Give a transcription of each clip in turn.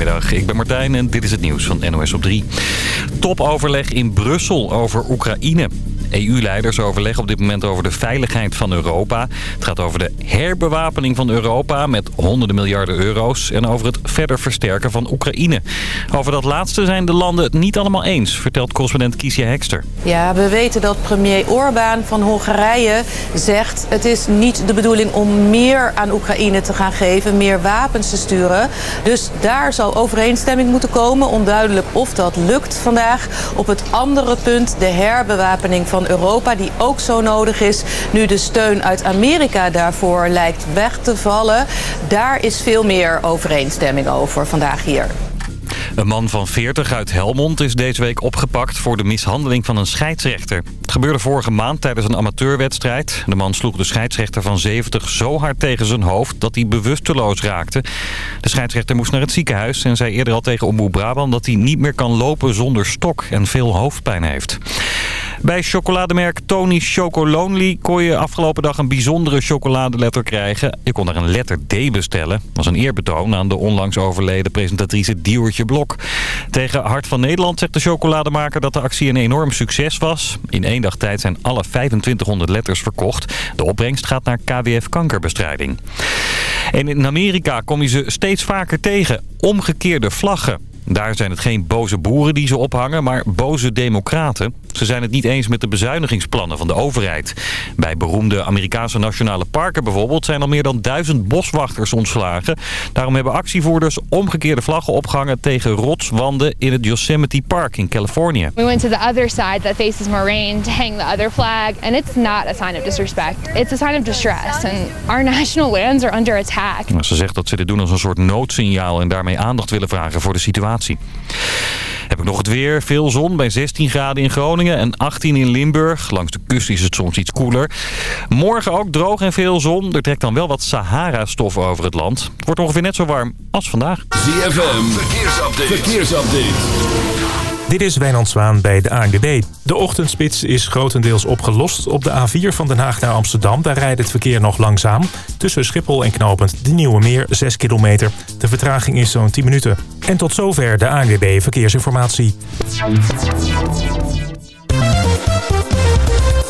Goedemiddag, ik ben Martijn en dit is het nieuws van NOS op 3. Topoverleg in Brussel over Oekraïne. EU-leiders overleggen op dit moment over de veiligheid van Europa. Het gaat over de herbewapening van Europa met honderden miljarden euro's... en over het verder versterken van Oekraïne. Over dat laatste zijn de landen het niet allemaal eens, vertelt correspondent Kiesje Hekster. Ja, we weten dat premier Orbán van Hongarije zegt... het is niet de bedoeling om meer aan Oekraïne te gaan geven, meer wapens te sturen. Dus daar zal overeenstemming moeten komen. Onduidelijk of dat lukt vandaag. Op het andere punt, de herbewapening van Europa, die ook zo nodig is... nu de steun uit Amerika daarvoor lijkt weg te vallen. Daar is veel meer overeenstemming over vandaag hier. Een man van 40 uit Helmond is deze week opgepakt voor de mishandeling van een scheidsrechter. Het gebeurde vorige maand tijdens een amateurwedstrijd. De man sloeg de scheidsrechter van 70 zo hard tegen zijn hoofd dat hij bewusteloos raakte. De scheidsrechter moest naar het ziekenhuis en zei eerder al tegen Omroep Brabant dat hij niet meer kan lopen zonder stok en veel hoofdpijn heeft. Bij chocolademerk Tony Chocolonely kon je afgelopen dag een bijzondere chocoladeletter krijgen. Je kon er een letter D bestellen. Dat was een eerbetoon aan de onlangs overleden presentatrice Diewertje Blok. Tegen Hart van Nederland zegt de chocolademaker dat de actie een enorm succes was. In één dag tijd zijn alle 2500 letters verkocht. De opbrengst gaat naar KWF kankerbestrijding. En in Amerika kom je ze steeds vaker tegen. Omgekeerde vlaggen. Daar zijn het geen boze boeren die ze ophangen, maar boze democraten. Ze zijn het niet eens met de bezuinigingsplannen van de overheid. Bij beroemde Amerikaanse nationale parken bijvoorbeeld zijn al meer dan duizend boswachters ontslagen. Daarom hebben actievoerders omgekeerde vlaggen opgehangen tegen rotswanden in het Yosemite Park in Californië. We went to the other side that faces Moraine to hang the other flag and it's not a sign of disrespect. It's a sign of distress and our national lands are under attack. Ze zegt dat ze dit doen als een soort noodsignaal en daarmee aandacht willen vragen voor de situatie. Heb ik nog het weer. Veel zon bij 16 graden in Groningen en 18 in Limburg. Langs de kust is het soms iets koeler. Morgen ook droog en veel zon. Er trekt dan wel wat Sahara-stof over het land. Het wordt ongeveer net zo warm als vandaag. ZFM, verkeersupdate. verkeersupdate. Dit is Wijnand Zwaan bij de ANWB. De ochtendspits is grotendeels opgelost. Op de A4 van Den Haag naar Amsterdam daar rijdt het verkeer nog langzaam. Tussen Schiphol en Knopend de Nieuwe Meer 6 kilometer. De vertraging is zo'n 10 minuten. En tot zover de ANWB Verkeersinformatie.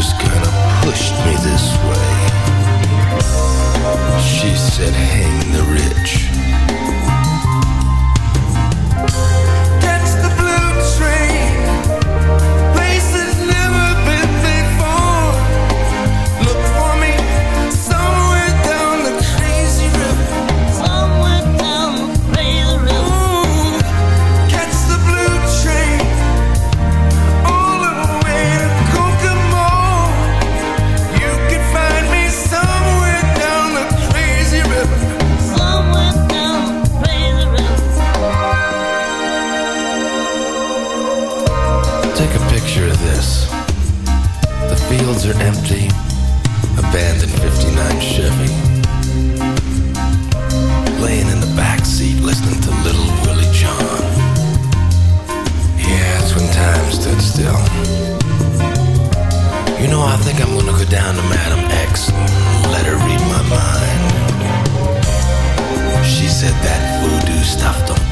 just kind of pushed me this way. She said, hang the rich. down to Madam X, let her read my mind. She said that voodoo stuff don't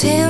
Tim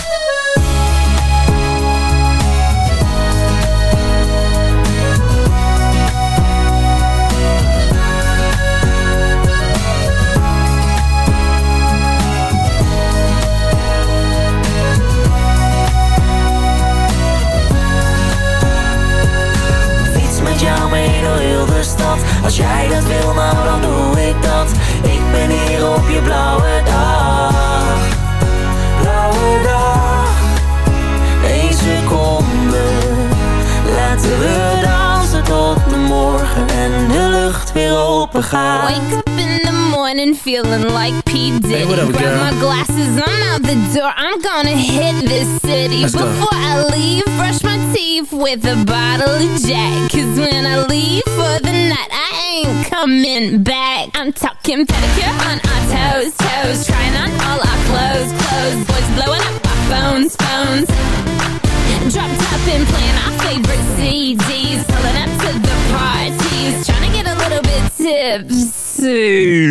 Als jij dat wil, nou dan doe ik dat Ik ben hier op je blauwe dag Blauwe dag Eén seconde Laten we dansen tot de morgen En de lucht weer open gaat Wake up in the morning feeling like P. Diddy. Hey, what up, Grab my glasses, I'm out the door. I'm gonna hit this city. Let's go. Before I leave, brush my teeth with a bottle of Jack. Cause when I leave for the night, I ain't coming back. I'm talking pedicure on our toes, toes. Trying on all our clothes, clothes. Boys blowing up our phones, phones. Dropped up and playing our favorite CDs. Pulling up to the parties. Trying to get a little bit tipsy.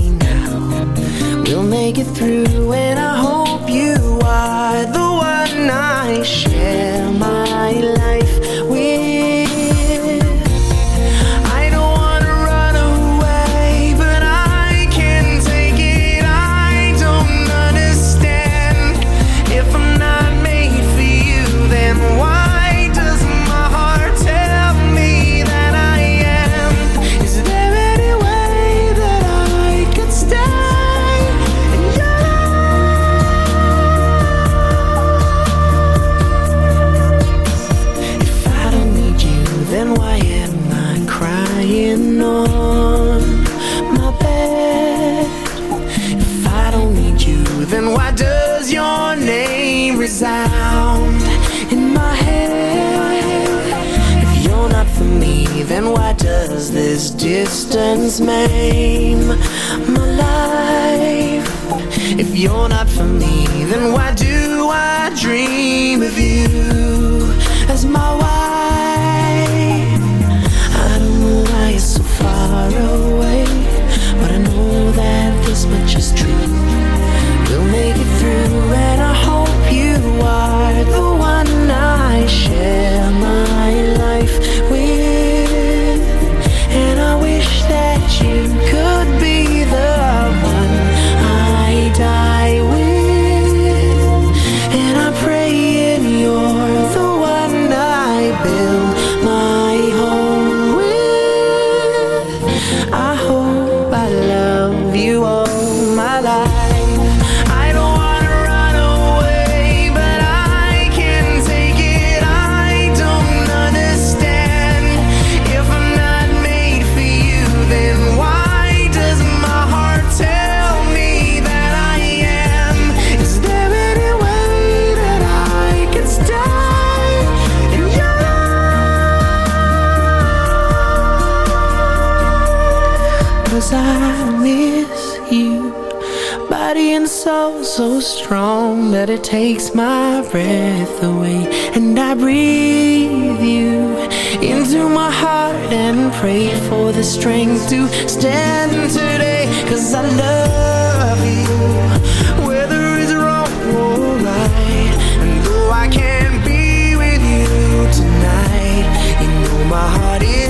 through, and I hope you are strong that it takes my breath away. And I breathe you into my heart And pray for the strength to stand today. Cause I love you Whether it's wrong or right. And though I can't be with you tonight my heart is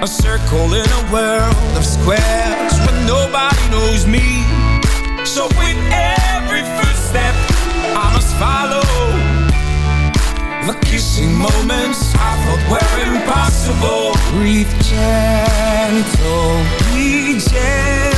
A circle in a world of squares where nobody knows me. So with every footstep, I must follow. The kissing moments I thought were impossible. Breathe gentle, be gentle.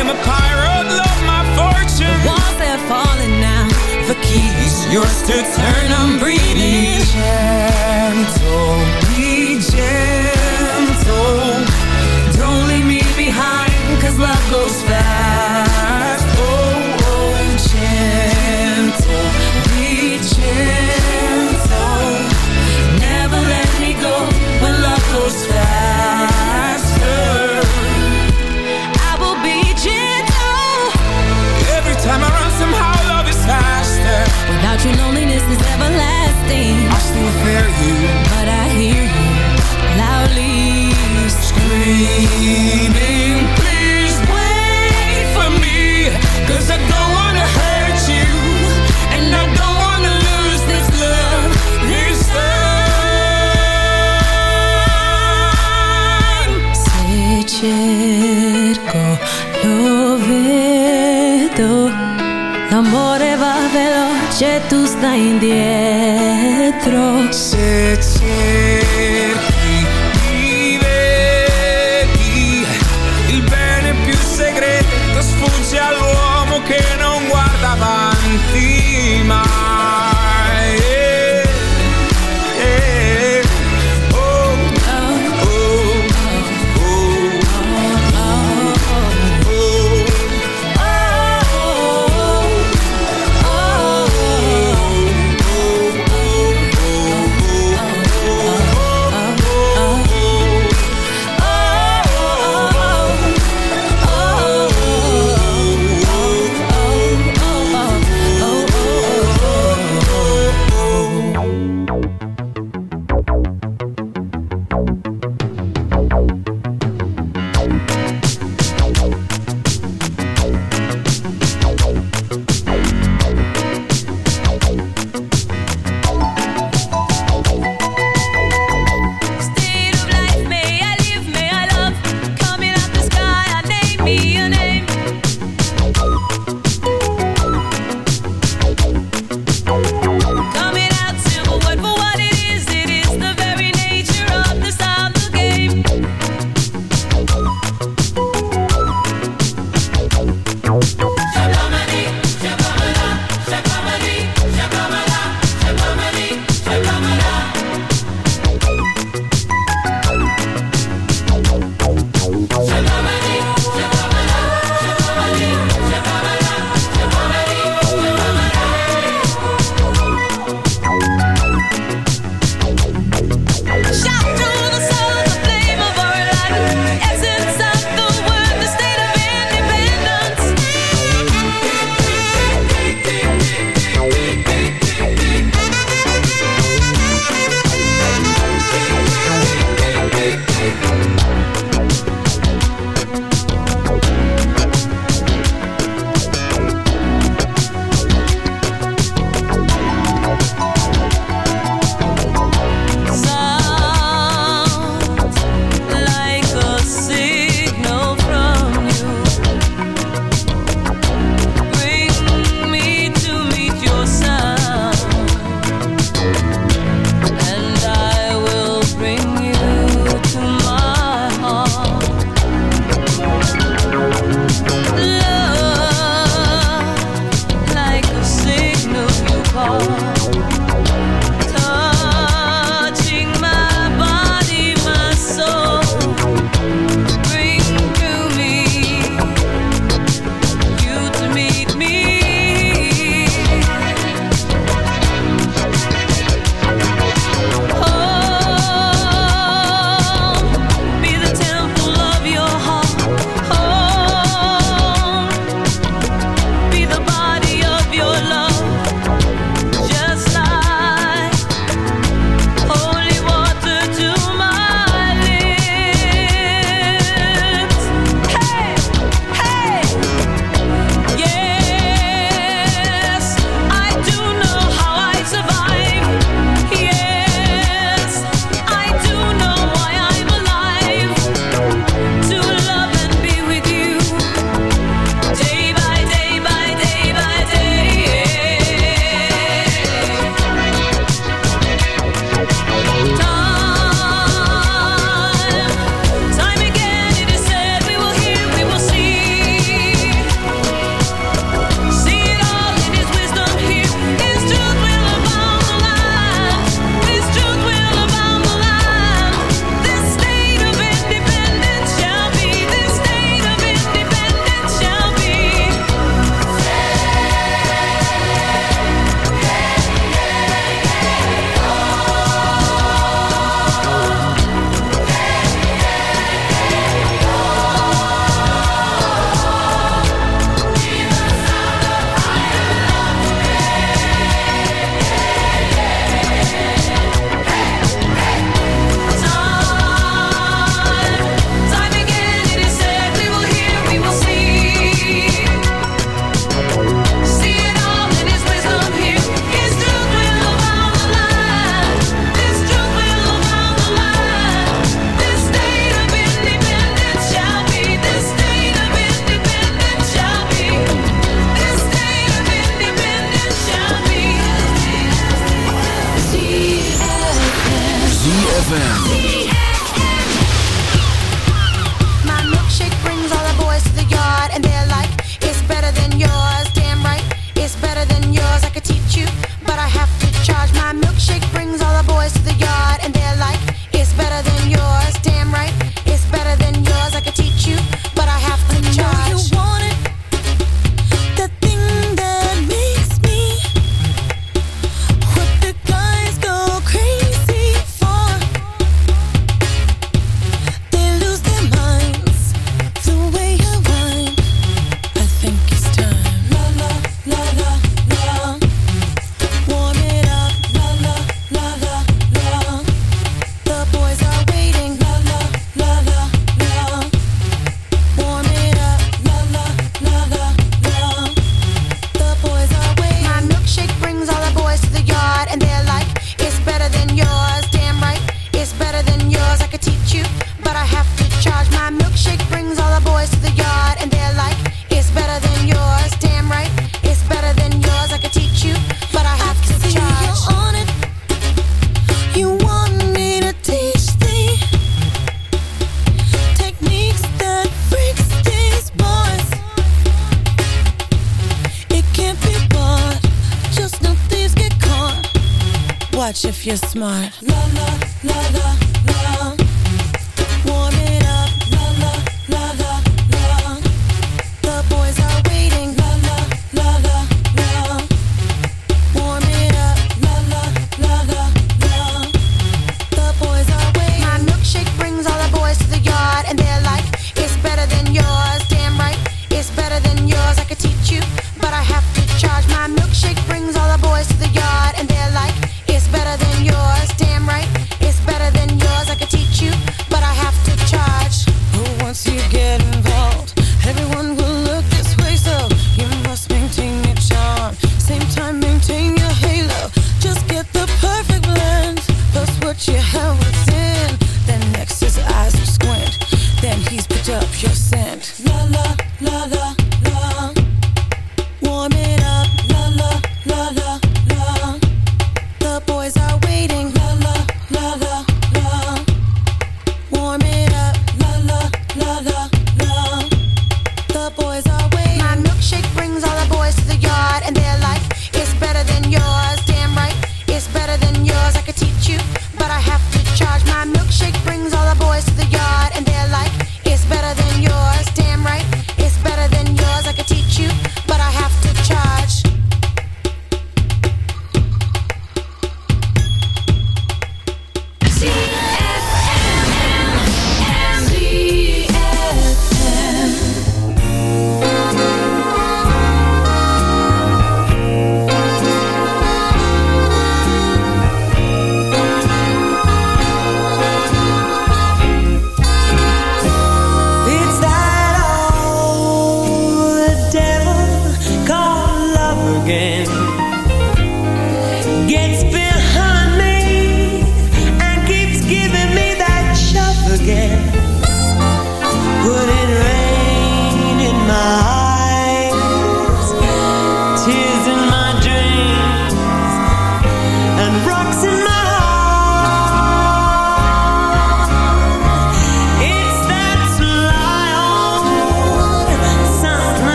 Am a pirate, love my fortune. The Walls they're falling now The keys yours to turn. I'm breathing. Be gentle, be gentle. Don't leave me behind, cause love goes fast.